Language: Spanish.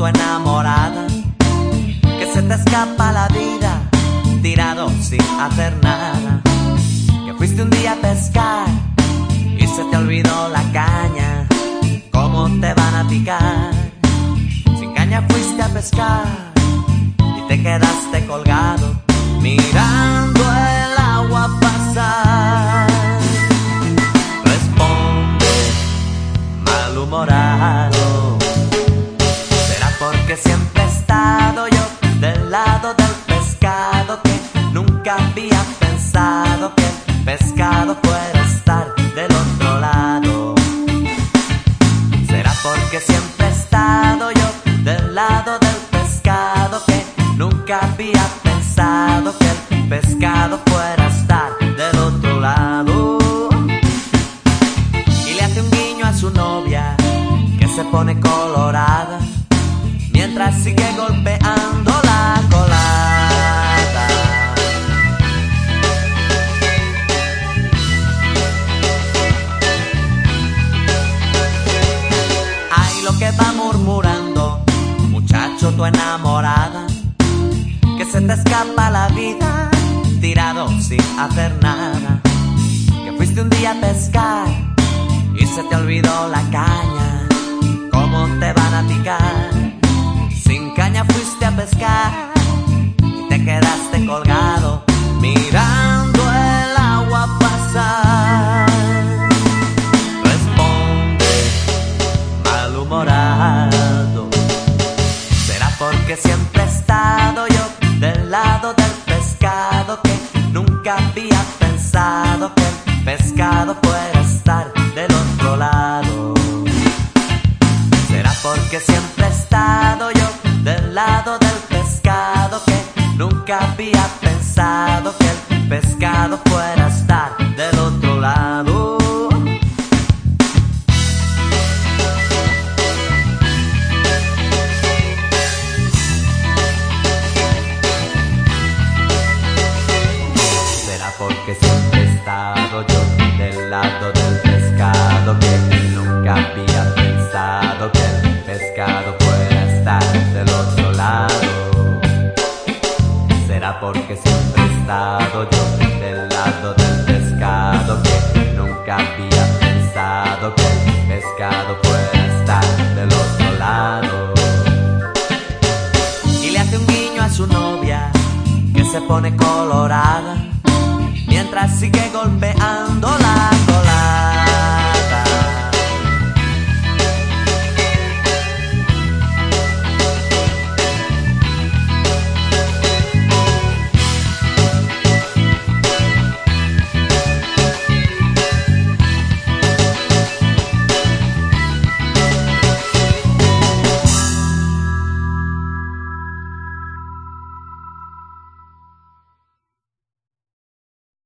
enamorada, que se te escapa la vida, tirado sin hacer nada. Que fuiste un día a pescar y se te olvidó la caña, cómo te van a picar. Sin caña fuiste a pescar y te quedaste colgado mirando el agua pasar. Responde malhumorado. Del pescado que nunca había pensado que pescado puede estar del otro lado. Será porque siempre he estado yo del lado del pescado que nunca había pensado que el pescado fuera estar del otro lado. Y le hace un guiño a su novia que se pone colorada mientras sigue golpeando que va murmurando, muchacho, tu enamorada, que se te escapa la vida, tirado sin hacer nada, que fuiste un día a pescar y se te olvidó la caña, nunca había pensado que el pescado porque siempre he estado yo del lado del pescado que nunca había pensado que el pescado pueda estar del otro lado. Será porque siempre he estado yo del lado del pescado que nunca había pensado que el pescado pueda estar del otro lado y le hace un guiño a su novia que se pone colorada mientras sigue golpeando la